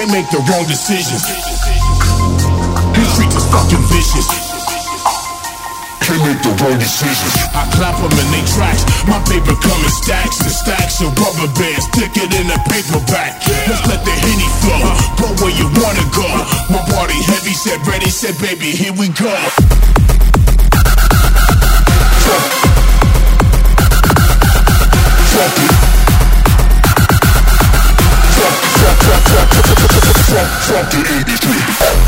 can't make the wrong decisions. These streets is fucking vicious. Can't make the wrong decisions. I clap them in they tracks. My paper come in stacks and stacks of rubber bands. It in a paperback. Let's let the henny flow. Go where you wanna go. My body heavy, said ready, said baby, here we go. Fuck, fuck the industry.